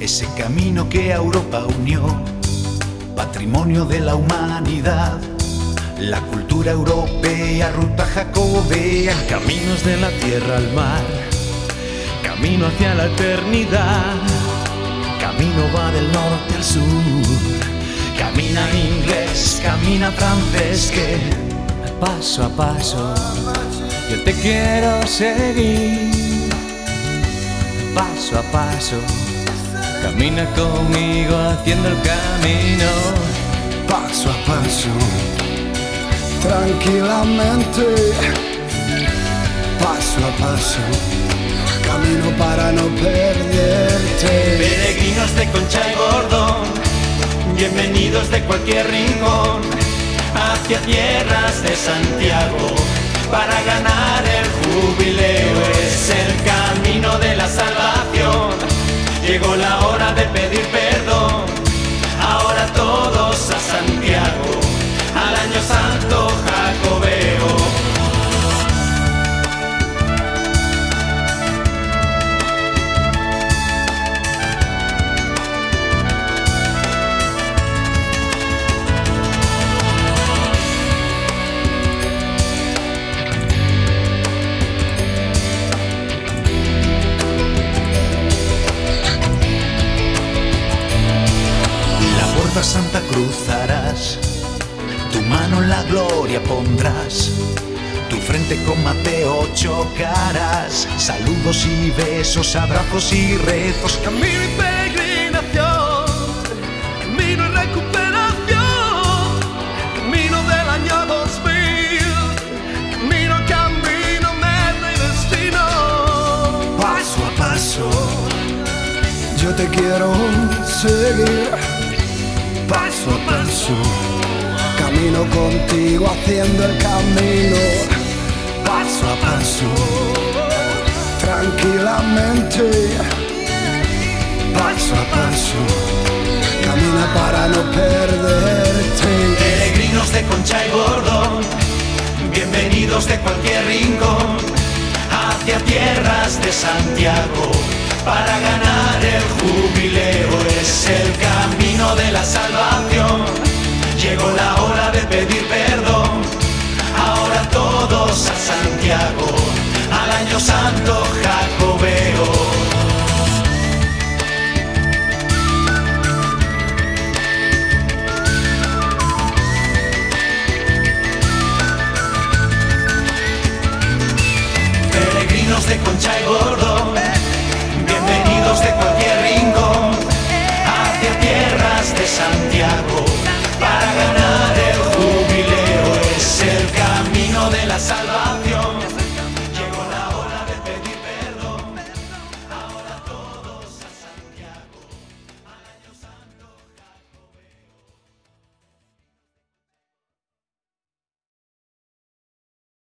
ese camino que a Europa unió, patrimonio de la humanidad. La cultura europea, ruta jacobea, Caminos de la tierra al mar, camino hacia la eternidad. camino va del norte al sur. Camina inglés, camina francés, que Paso a paso, yo te quiero seguir. Paso a paso, camina conmigo haciendo el camino. paso a paso, tranquilamente, paso a paso, camino para no perderte. Peregrinos de Concha y Gordón, bienvenidos de cualquier rincón hacia tierras de Santiago para ganar el jubileo. Cruzarás, tu mano en la gloria pondrás, tu frente con Mateo chocarás, saludos y besos, abrazos y rezos, Camino y peregrinación, camino y recuperación, camino del año 2000, camino, camino, meta y destino. paso a paso, yo te quiero seguir, paso a paso, camino contigo haciendo el camino, paso a paso, tranquilamente, paso a paso, camina para no perderte. Peregrinos de Concha y Gordón, bienvenidos de cualquier rincón hacia tierras de Santiago para ganar el jubileo. Es el camino de la salvación. Llegó la hora de pedir perdón. Ahora todos a Santiago, al año santo jacobeo. Peregrinos de Concha y Gordón,